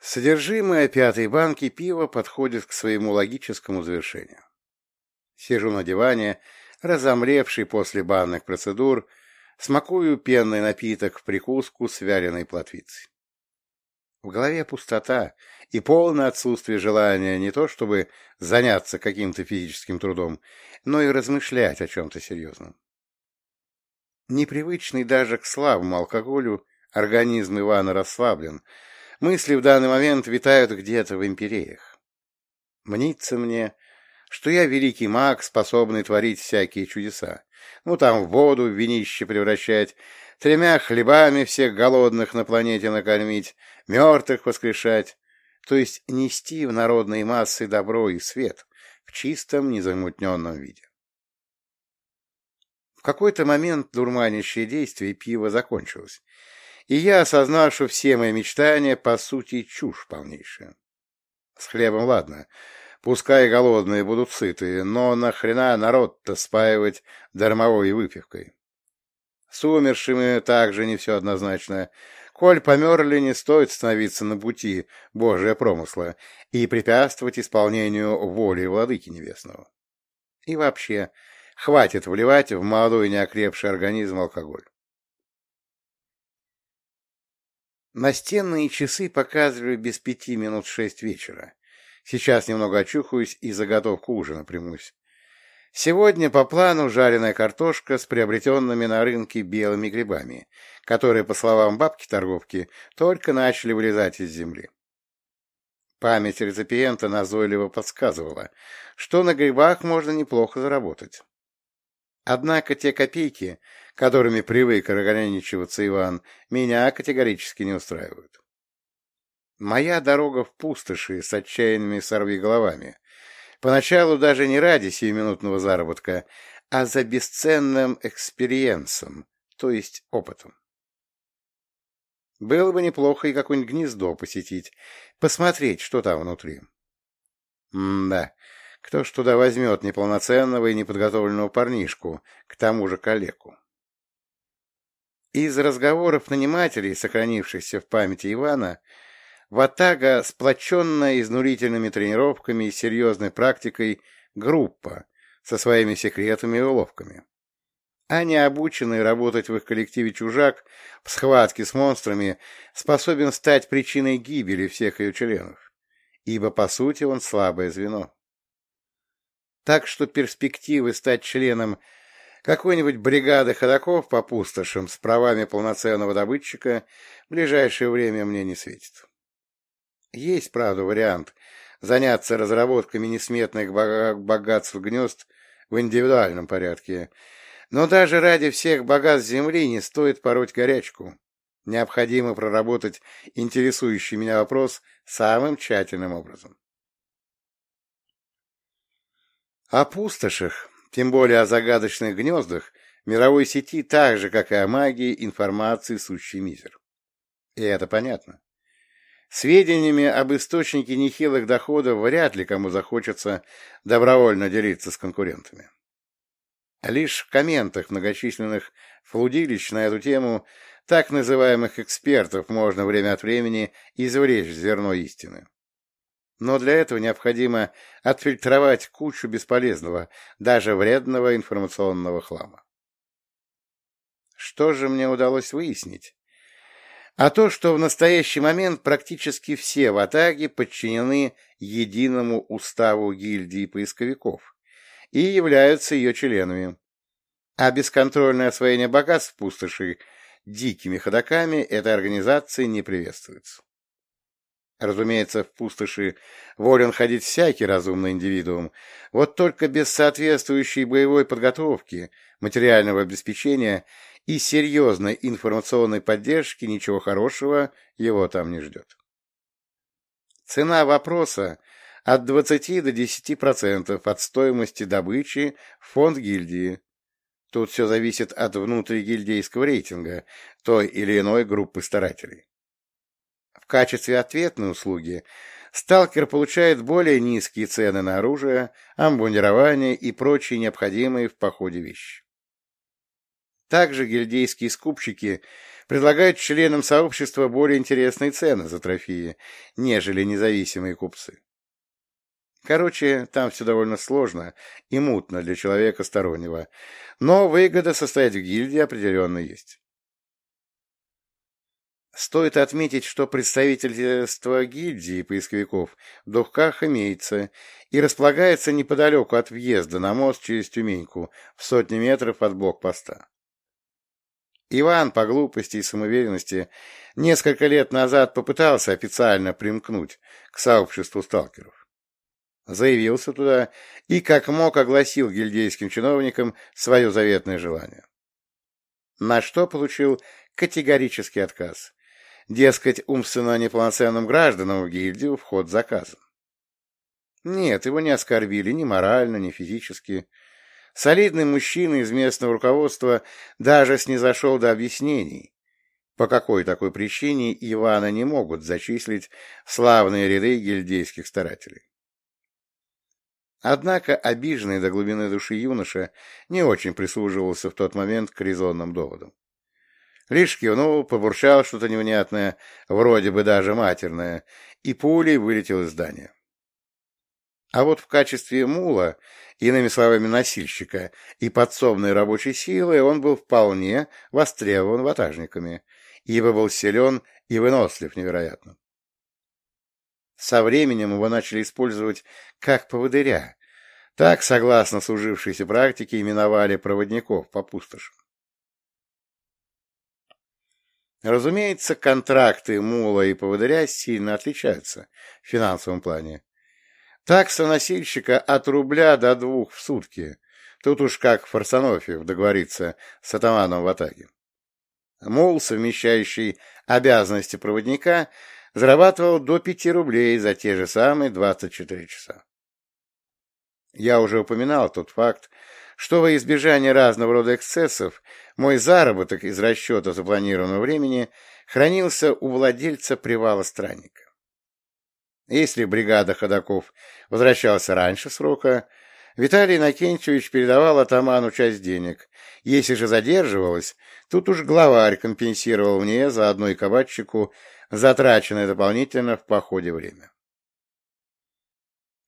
Содержимое пятой банки пива подходит к своему логическому завершению. Сижу на диване, разомлевший после банных процедур, смакую пенный напиток в прикуску с вяленой плотвицей. В голове пустота и полное отсутствие желания не то чтобы заняться каким-то физическим трудом, но и размышлять о чем-то серьезном. Непривычный даже к слабому алкоголю, организм Ивана расслаблен, мысли в данный момент витают где-то в империях. Мнится мне, что я великий маг, способный творить всякие чудеса. Ну, там в воду, в винище превращать, тремя хлебами всех голодных на планете накормить, мертвых воскрешать, то есть нести в народные массы добро и свет в чистом, незамутненном виде. В какой-то момент дурманящее действие пива закончилось, и я осознал, что все мои мечтания, по сути, чушь полнейшая. С хлебом ладно, пускай голодные будут сыты, но нахрена народ-то спаивать дармовой выпивкой? С умершими также не все однозначно. Коль померли, не стоит становиться на пути Божия промысла и препятствовать исполнению воли Владыки Небесного. И вообще, хватит вливать в молодой неокрепший организм алкоголь. Настенные часы показывали без пяти минут шесть вечера. Сейчас немного очухаюсь и заготовку ужина примусь. Сегодня по плану жареная картошка с приобретенными на рынке белыми грибами, которые, по словам бабки-торговки, только начали вылезать из земли. Память реципиента назойливо подсказывала, что на грибах можно неплохо заработать. Однако те копейки, которыми привык ограничиваться Иван, меня категорически не устраивают. Моя дорога в пустоши с отчаянными сорвиголовами, Поначалу даже не ради сиюминутного заработка, а за бесценным экспериенсом, то есть опытом. Было бы неплохо и какое-нибудь гнездо посетить, посмотреть, что там внутри. М-да, кто ж туда возьмет неполноценного и неподготовленного парнишку, к тому же калеку. Из разговоров нанимателей, сохранившихся в памяти Ивана, Ватага, сплоченная изнурительными тренировками и серьезной практикой, группа со своими секретами и уловками. А не обученный работать в их коллективе чужак в схватке с монстрами способен стать причиной гибели всех ее членов, ибо, по сути, он слабое звено. Так что перспективы стать членом какой-нибудь бригады ходаков по пустошам с правами полноценного добытчика в ближайшее время мне не светит. Есть, правда, вариант заняться разработками несметных богатств гнезд в индивидуальном порядке, но даже ради всех богатств Земли не стоит пороть горячку. Необходимо проработать интересующий меня вопрос самым тщательным образом. О пустошах, тем более о загадочных гнездах, мировой сети так же, как и о магии, информации сущий мизер. И это понятно. Сведениями об источнике нехилых доходов вряд ли кому захочется добровольно делиться с конкурентами. Лишь в комментах многочисленных флудилищ на эту тему так называемых экспертов можно время от времени извлечь зерно истины. Но для этого необходимо отфильтровать кучу бесполезного, даже вредного информационного хлама. Что же мне удалось выяснить? а то, что в настоящий момент практически все в Атаге подчинены единому уставу гильдии поисковиков и являются ее членами. А бесконтрольное освоение богатств пустоши дикими ходаками этой организации не приветствуется. Разумеется, в пустоши волен ходить всякий разумный индивидуум, вот только без соответствующей боевой подготовки, материального обеспечения и серьезной информационной поддержки ничего хорошего его там не ждет. Цена вопроса от 20 до 10% от стоимости добычи в фонд гильдии. Тут все зависит от внутригильдейского рейтинга той или иной группы старателей. Качестве ответной услуги сталкер получает более низкие цены на оружие, амбундирование и прочие необходимые в походе вещи. Также гильдейские скупщики предлагают членам сообщества более интересные цены за трофеи, нежели независимые купцы. Короче, там все довольно сложно и мутно для человека стороннего, но выгода состоять в гильдии определенно есть. Стоит отметить, что представительство гильдии поисковиков в Духках имеется и располагается неподалеку от въезда на мост через Тюменьку в сотни метров от блокпоста. Иван по глупости и самоуверенности несколько лет назад попытался официально примкнуть к сообществу сталкеров заявился туда и как мог огласил гильдейским чиновникам свое заветное желание. На что получил категорический отказ. Дескать, умственно неполноценным гражданам в гильдию вход заказан. Нет, его не оскорбили ни морально, ни физически. Солидный мужчина из местного руководства даже снизошел до объяснений, по какой такой причине Ивана не могут зачислить в славные ряды гильдейских старателей. Однако обиженный до глубины души юноша не очень прислуживался в тот момент к резонным доводам. Лишь кивнул, побурчал что-то невнятное, вроде бы даже матерное, и пулей вылетел из здания. А вот в качестве мула, иными словами носильщика, и подсобной рабочей силы он был вполне востребован ватажниками, ибо был силен и вынослив невероятно. Со временем его начали использовать как поводыря. Так, согласно служившейся практике, именовали проводников по пустошам. Разумеется, контракты мула и поводыря сильно отличаются в финансовом плане. Такса носильщика от рубля до двух в сутки. Тут уж как Фарсонофьев договориться с атаманом в Атаге. Мул, совмещающий обязанности проводника, зарабатывал до 5 рублей за те же самые 24 часа. Я уже упоминал тот факт, что во избежание разного рода эксцессов мой заработок из расчета запланированного времени хранился у владельца привала странника. Если бригада ходаков возвращалась раньше срока, Виталий Иннокентьевич передавал атаману часть денег. Если же задерживалась, тут уж главарь компенсировал мне, заодно и кабачику, затраченное дополнительно в походе время.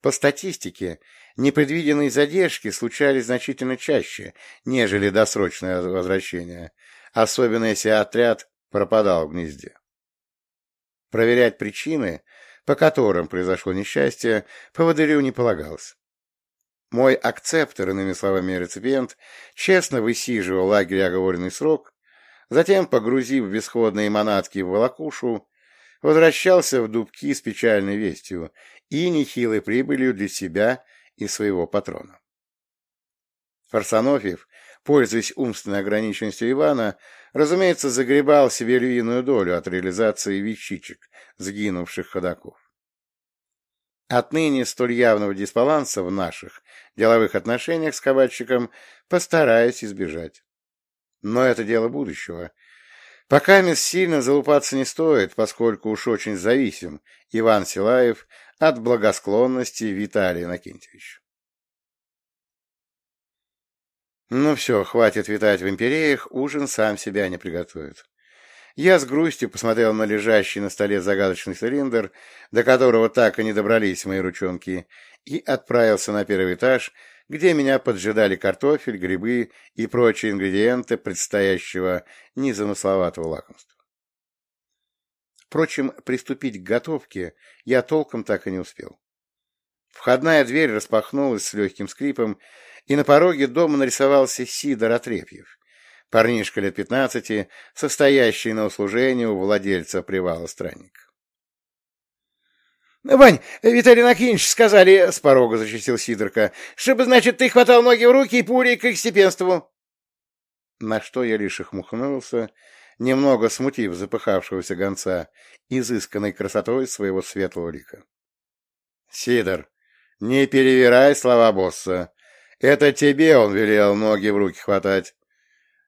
По статистике, непредвиденные задержки случались значительно чаще, нежели досрочное возвращение, особенно если отряд пропадал в гнезде. Проверять причины, по которым произошло несчастье, поводырю не полагалось. Мой акцептор, иными словами реципиент, честно высиживал лагерь оговоренный срок, затем, погрузив бесходные манатки в волокушу, возвращался в дубки с печальной вестью и нехилой прибылью для себя и своего патрона. Фарсонофьев, пользуясь умственной ограниченностью Ивана, разумеется, загребал себе львиную долю от реализации вещичек, сгинувших ходаков. Отныне столь явного дисбаланса в наших деловых отношениях с кабачиком постараюсь избежать. Но это дело будущего, Пока мест сильно залупаться не стоит, поскольку уж очень зависим Иван Силаев от благосклонности Виталия Иннокентьевича. Ну все, хватит витать в империях, ужин сам себя не приготовит. Я с грустью посмотрел на лежащий на столе загадочный цилиндр, до которого так и не добрались мои ручонки, и отправился на первый этаж, где меня поджидали картофель, грибы и прочие ингредиенты предстоящего незамысловатого лакомства. Впрочем, приступить к готовке я толком так и не успел. Входная дверь распахнулась с легким скрипом, и на пороге дома нарисовался Сидор Отрепьев, парнишка лет пятнадцати, состоящий на услужении у владельца привала странника. — Вань, Виталий Накинч сказали, — с порога зачастил Сидорка, — чтобы, значит, ты хватал ноги в руки и пулей к их степенству. На что я лишь ухмыльнулся, немного смутив запыхавшегося гонца, изысканной красотой своего светлого лика. — Сидор, не перевирай слова босса. Это тебе он велел ноги в руки хватать.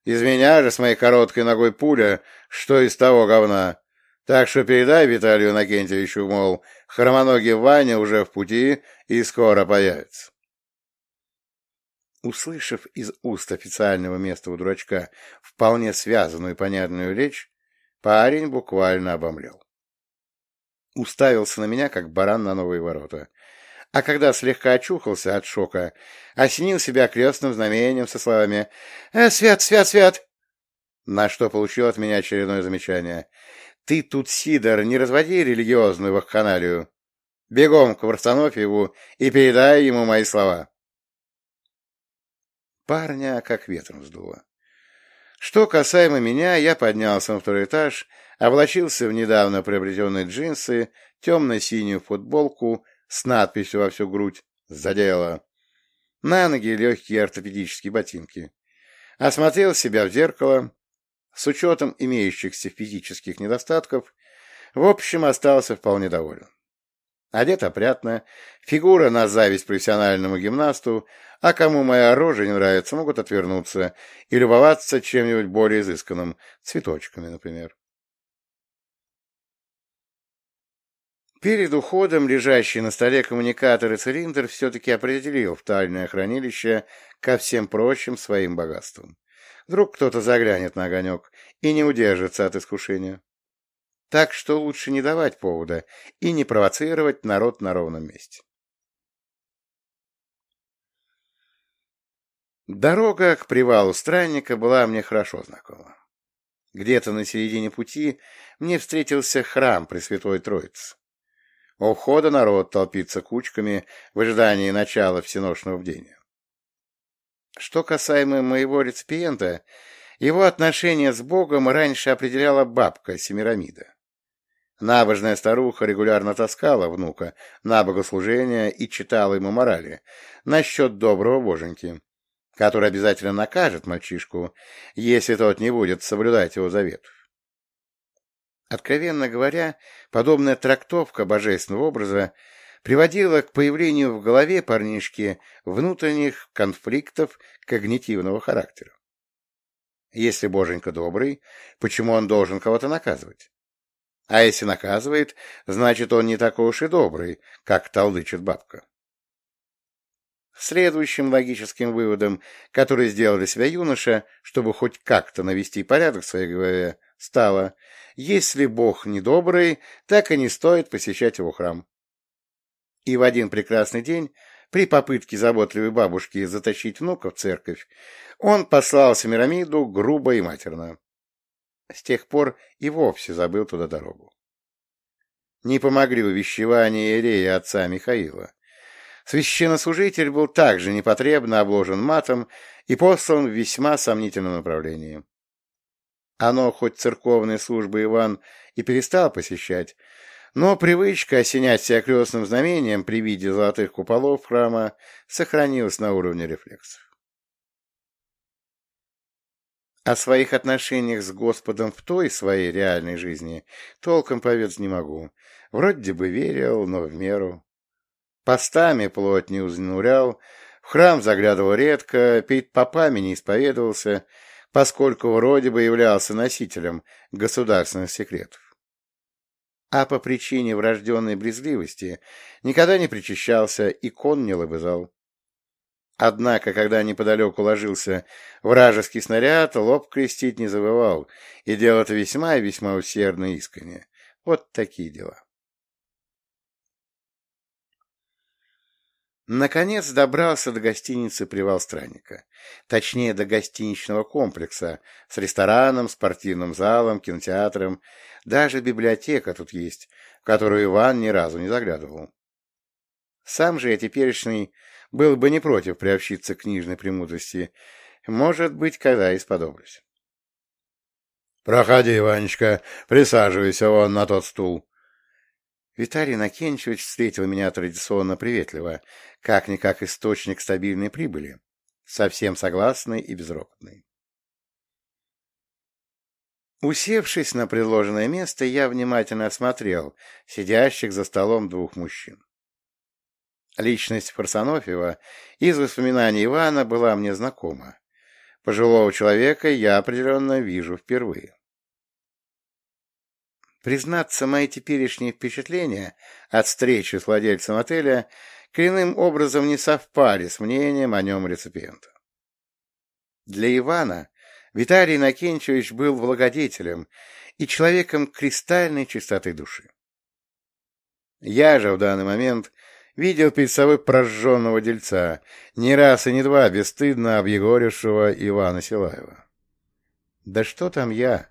Из меня же с моей короткой ногой пуля, что из того говна. Так что передай Виталию Накентьевичу, мол, хромоногий Ваня уже в пути и скоро появится. Услышав из уст официального местного дурачка вполне связанную и понятную речь, Парень буквально обомлел. Уставился на меня, как баран на новые ворота. А когда слегка очухался от шока, осенил себя крестным знамением со словами «Э, «Свят, свят, свят!» На что получил от меня очередное замечание. «Ты тут, Сидор, не разводи религиозную вакханалию. Бегом к Варсонофьеву и передай ему мои слова». Парня как ветром сдуло. Что касаемо меня, я поднялся на второй этаж, облачился в недавно приобретенные джинсы, темно-синюю футболку с надписью во всю грудь «За На ноги легкие ортопедические ботинки. Осмотрел себя в зеркало. С учетом имеющихся физических недостатков, в общем, остался вполне доволен. Одет опрятно, фигура на зависть профессиональному гимнасту, а кому моя рожа не нравится, могут отвернуться и любоваться чем-нибудь более изысканным, цветочками, например. Перед уходом лежащий на столе коммуникатор и цилиндр все-таки определил в тайное хранилище ко всем прочим своим богатствам. Вдруг кто-то заглянет на огонек и не удержится от искушения. Так что лучше не давать повода и не провоцировать народ на ровном месте. Дорога к привалу странника была мне хорошо знакома. Где-то на середине пути мне встретился храм Пресвятой Троицы. У входа народ толпится кучками в ожидании начала всеношного бдения. Что касаемо моего реципиента, его отношение с Богом раньше определяла бабка Семирамида. Набожная старуха регулярно таскала внука на богослужение и читала ему морали насчет доброго боженьки, который обязательно накажет мальчишку, если тот не будет соблюдать его заветов. Откровенно говоря, подобная трактовка божественного образа приводила к появлению в голове парнишки внутренних конфликтов когнитивного характера. Если боженька добрый, почему он должен кого-то наказывать? А если наказывает, значит, он не такой уж и добрый, как толдычит бабка. Следующим логическим выводом, который сделал для себя юноша, чтобы хоть как-то навести порядок в своей голове, стало, если Бог недобрый, так и не стоит посещать его храм. И в один прекрасный день, при попытке заботливой бабушки затащить внука в церковь, он послал Семирамиду грубо и матерно. С тех пор и вовсе забыл туда дорогу. Не помогли увещевания Иерея отца Михаила. Священнослужитель был также непотребно обложен матом и послан в весьма сомнительном направлении. Оно, хоть церковные службы Иван и перестал посещать, но привычка осенять себя крестным знамением при виде золотых куполов храма сохранилась на уровне рефлексов. О своих отношениях с Господом в той своей реальной жизни толком поведать не могу. Вроде бы верил, но в меру. Постами плоть не узнурял, в храм заглядывал редко, перед попами не исповедовался, поскольку вроде бы являлся носителем государственных секретов. А по причине врожденной брезгливости никогда не причащался, икон не лобызал. Однако, когда неподалеку ложился вражеский снаряд, лоб крестить не забывал, и делал это весьма и весьма усердно и искренне. Вот такие дела. Наконец добрался до гостиницы «Привал Странника». Точнее, до гостиничного комплекса с рестораном, спортивным залом, кинотеатром. Даже библиотека тут есть, в которую Иван ни разу не заглядывал. Сам же я теперешний был бы не против приобщиться к книжной премудрости. Может быть, когда и сподоблюсь. — Проходи, Ванечка, присаживайся вон на тот стул. Виталий Накенчевич встретил меня традиционно приветливо, как-никак источник стабильной прибыли, совсем согласный и безропотный. Усевшись на предложенное место, я внимательно осмотрел сидящих за столом двух мужчин. Личность Фарсонофьева из воспоминаний Ивана была мне знакома. Пожилого человека я определенно вижу впервые. Признаться, мои теперешние впечатления от встречи с владельцем отеля коренным образом не совпали с мнением о нем реципиента. Для Ивана Виталий Иннокентьевич был благодетелем и человеком кристальной чистоты души. Я же в данный момент видел перед собой прожженного дельца, не раз и не два бесстыдно объегорившего Ивана Силаева. Да что там я?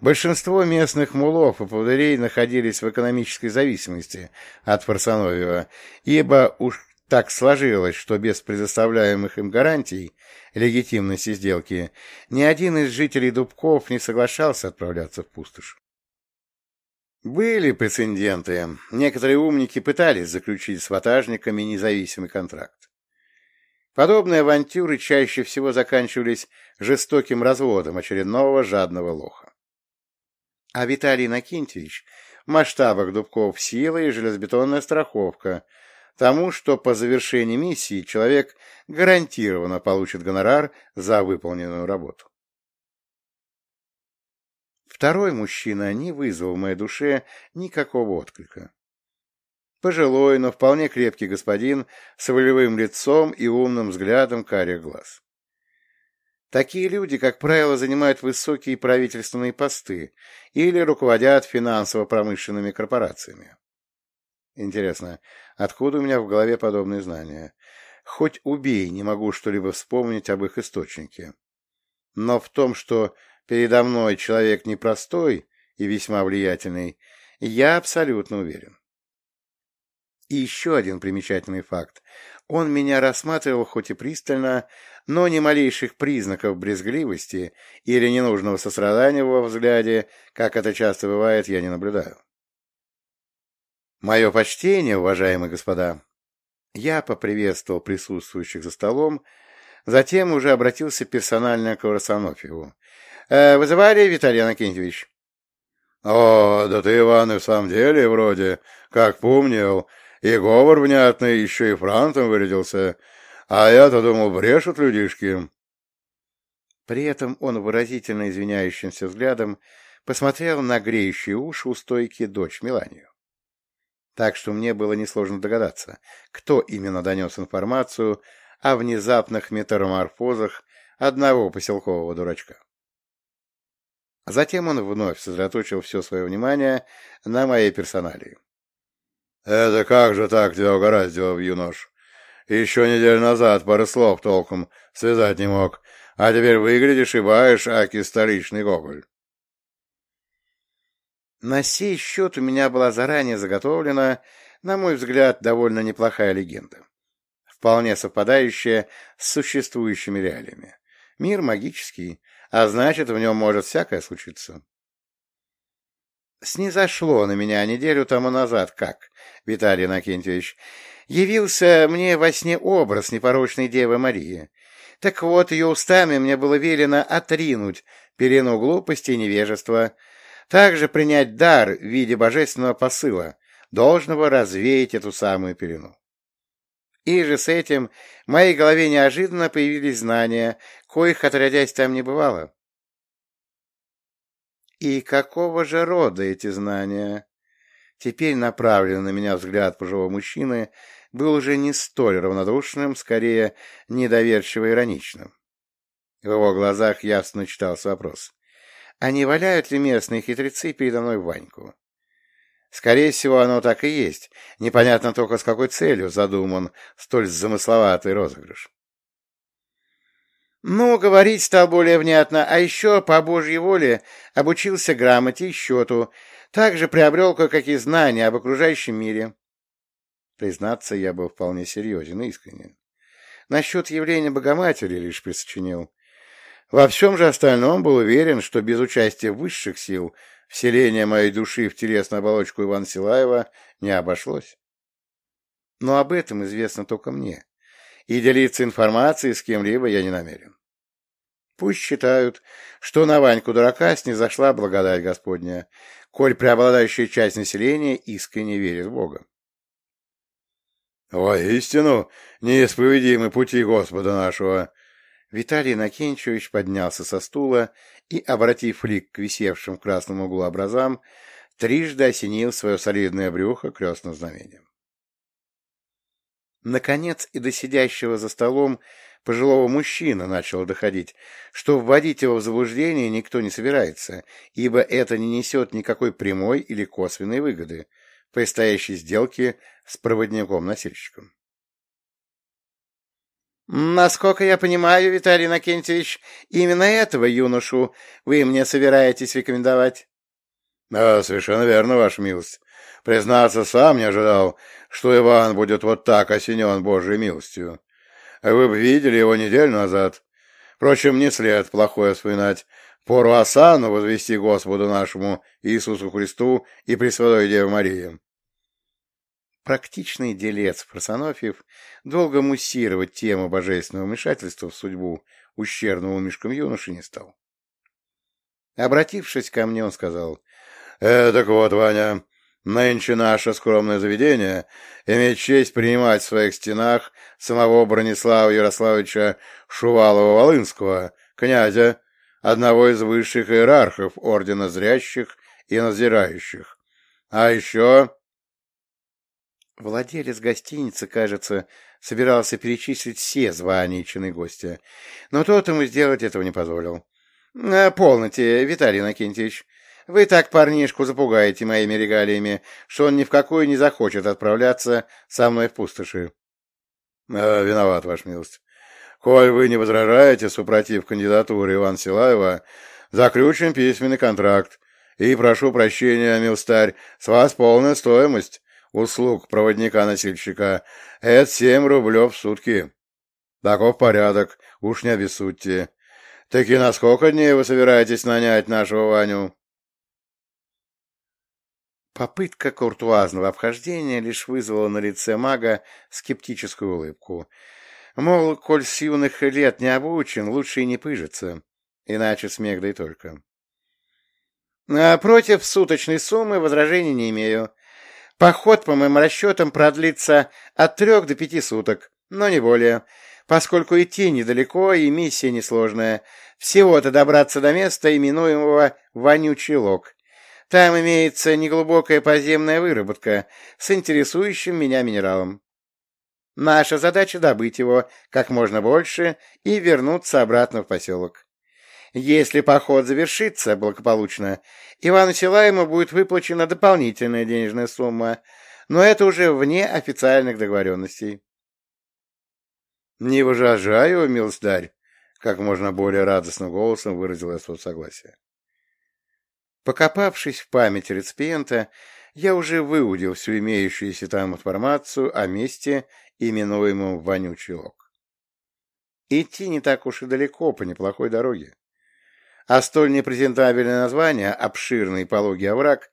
Большинство местных мулов и поводырей находились в экономической зависимости от Фарсановьева, ибо уж так сложилось, что без предоставляемых им гарантий легитимности сделки ни один из жителей Дубков не соглашался отправляться в пустошь. Были прецеденты. Некоторые умники пытались заключить с ватажниками независимый контракт. Подобные авантюры чаще всего заканчивались жестоким разводом очередного жадного лоха. А Виталий Накинтьевич в масштабах Дубков сила и железобетонная страховка тому, что по завершении миссии человек гарантированно получит гонорар за выполненную работу. Второй мужчина не вызвал в моей душе никакого отклика. Пожилой, но вполне крепкий господин с волевым лицом и умным взглядом карих глаз. Такие люди, как правило, занимают высокие правительственные посты или руководят финансово-промышленными корпорациями. Интересно, откуда у меня в голове подобные знания? Хоть убей, не могу что-либо вспомнить об их источнике. Но в том, что передо мной человек непростой и весьма влиятельный, я абсолютно уверен. И еще один примечательный факт. Он меня рассматривал хоть и пристально, но ни малейших признаков брезгливости или ненужного сострадания во взгляде, как это часто бывает, я не наблюдаю. Мое почтение, уважаемые господа. Я поприветствовал присутствующих за столом, затем уже обратился персонально к Варсонофьеву. Э, «Вызывали, Виталий Анакентьевич?» «О, да ты, Иван, и в самом деле вроде, как помнил, и говор внятный, еще и франтом вырядился, а я-то думал, брешут людишки». При этом он выразительно извиняющимся взглядом посмотрел на греющие уши у стойки дочь Меланию. Так что мне было несложно догадаться, кто именно донес информацию о внезапных метаморфозах одного поселкового дурачка. Затем он вновь сосредоточил все свое внимание на моей персоналии. — Это как же так тебя угораздило, юнош? Еще неделю назад пары слов толком связать не мог, а теперь выглядишь и баешь, аки столичный гоголь. На сей счет у меня была заранее заготовлена, на мой взгляд, довольно неплохая легенда, вполне совпадающая с существующими реалиями. Мир магический, а значит, в нем может всякое случиться. Снизошло на меня неделю тому назад, как, Виталий Иннокентьевич, явился мне во сне образ непорочной Девы Марии. Так вот, ее устами мне было велено отринуть перену глупости и невежества, также принять дар в виде божественного посыла, должного развеять эту самую перену. И же с этим в моей голове неожиданно появились знания, коих, отродясь, там не бывало. И какого же рода эти знания? Теперь направленный на меня взгляд пожилого мужчины был уже не столь равнодушным, скорее недоверчиво-ироничным. В его глазах ясно читался вопрос. А не валяют ли местные хитрецы передо мной Ваньку? Скорее всего, оно так и есть. Непонятно только, с какой целью задуман столь замысловатый розыгрыш. Ну, говорить стал более внятно, а еще, по Божьей воле, обучился грамоте и счету, также приобрел кое-какие знания об окружающем мире. Признаться, я был вполне серьезен и искренен. Насчет явления Богоматери лишь присочинил. Во всем же остальном был уверен, что без участия высших сил Вселение моей души в телесную оболочку Ивана Силаева не обошлось. Но об этом известно только мне, и делиться информацией с кем-либо я не намерен. Пусть считают, что на Ваньку дурака снизошла благодать Господня, коль преобладающая часть населения искренне верит в Бога. «Воистину, неисповедимы пути Господа нашего!» Виталий Накенчевич поднялся со стула и, обратив лик к висевшим в красном углу образам, трижды осенил свое солидное брюхо крестным знамением. Наконец и до сидящего за столом пожилого мужчины начало доходить, что вводить его в заблуждение никто не собирается, ибо это не несет никакой прямой или косвенной выгоды предстоящей сделке с проводником-носильщиком. «Насколько я понимаю, Виталий Иннокентьевич, именно этого юношу вы мне собираетесь рекомендовать?» «Да, совершенно верно, Ваша милость. Признаться, сам не ожидал, что Иван будет вот так осенен Божьей милостью. Вы бы видели его неделю назад. Впрочем, не след плохое вспоминать. Пору Асану возвести Господу нашему Иисусу Христу и Пресвятой Деве Марии. Практичный делец Просонофьев долго муссировать тему божественного вмешательства в судьбу ущербного мешком юноши не стал. Обратившись ко мне, он сказал, «Э, так вот, Ваня, нынче наше скромное заведение имеет честь принимать в своих стенах самого Бронислава Ярославовича Шувалова-Волынского, князя, одного из высших иерархов Ордена Зрящих и Назирающих. А еще Владелец гостиницы, кажется, собирался перечислить все звания и чины гостя, но тот ему сделать этого не позволил. «Э, — Полноте, Виталий Иннокентьевич. Вы так парнишку запугаете моими регалиями, что он ни в какую не захочет отправляться со мной в пустоши. «Э, — Виноват, Ваша милость. Коль вы не возражаете, супротив кандидатуры Ивана Силаева, заключим письменный контракт. И прошу прощения, милстарь, с вас полная стоимость услуг проводника-носильщика — это семь рублев в сутки. Таков порядок, уж не обессудьте. Таки на сколько дней вы собираетесь нанять нашего Ваню? Попытка куртуазного обхождения лишь вызвала на лице мага скептическую улыбку. Мол, коль с юных лет не обучен, лучше и не пыжиться, иначе смех да и только. А против суточной суммы возражений не имею. Поход, по моим расчетам, продлится от трех до пяти суток, но не более, поскольку идти недалеко и миссия несложная. Всего-то добраться до места, именуемого «Вонючий лог». Там имеется неглубокая подземная выработка с интересующим меня минералом. Наша задача — добыть его как можно больше и вернуться обратно в поселок. Если поход завершится благополучно, Ивану Силаему будет выплачена дополнительная денежная сумма, но это уже вне официальных договоренностей. — Не возражаю, милздарь, — как можно более радостным голосом выразил я свое согласие. Покопавшись в памяти реципиента, я уже выудил всю имеющуюся там информацию о месте, именуемом Вонючий Лог. Идти не так уж и далеко по неплохой дороге а столь непрезентабельное название «обширный пологий овраг»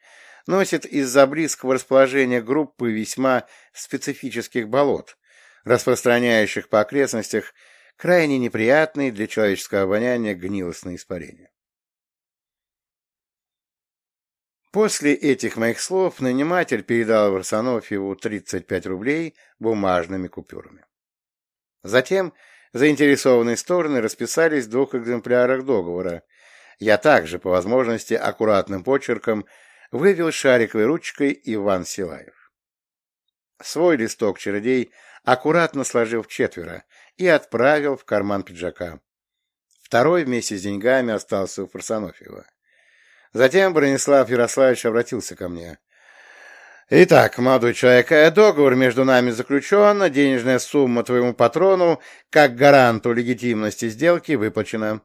носит из-за близкого расположения группы весьма специфических болот, распространяющих по окрестностях крайне неприятные для человеческого обоняния гнилостные испарения. После этих моих слов наниматель передал Варсонофьеву 35 рублей бумажными купюрами. Затем заинтересованные стороны расписались в двух экземплярах договора, я также, по возможности, аккуратным почерком вывел шариковой ручкой Иван Силаев. Свой листок чародей аккуратно сложил в четверо и отправил в карман пиджака. Второй вместе с деньгами остался у Фарсонофьева. Затем Бронислав Ярославович обратился ко мне. «Итак, молодой человек, договор между нами заключен, денежная сумма твоему патрону, как гаранту легитимности сделки, выплачена.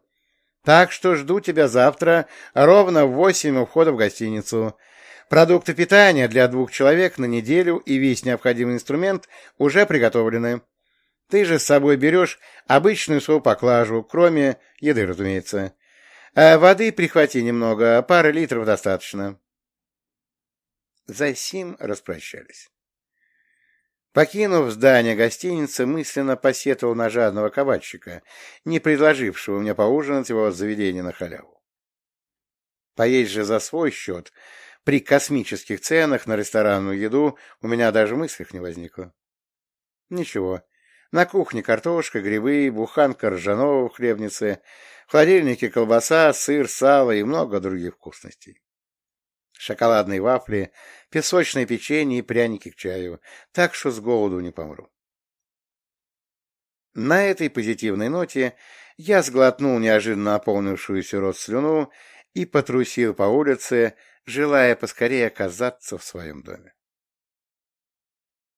Так что жду тебя завтра ровно в восемь у входа в гостиницу. Продукты питания для двух человек на неделю и весь необходимый инструмент уже приготовлены. Ты же с собой берешь обычную свою поклажу, кроме еды, разумеется. А воды прихвати немного, пары литров достаточно. За сим распрощались. Покинув здание гостиницы, мысленно посетовал на жадного кабачика, не предложившего мне поужинать его заведение на халяву. Поесть же за свой счет при космических ценах на ресторанную еду у меня даже мыслях не возникло. Ничего. На кухне картошка, грибы, буханка ржаного в в холодильнике колбаса, сыр, сало и много других вкусностей шоколадные вафли, песочное печенье и пряники к чаю, так что с голоду не помру. На этой позитивной ноте я сглотнул неожиданно наполнившуюся рот слюну и потрусил по улице, желая поскорее оказаться в своем доме.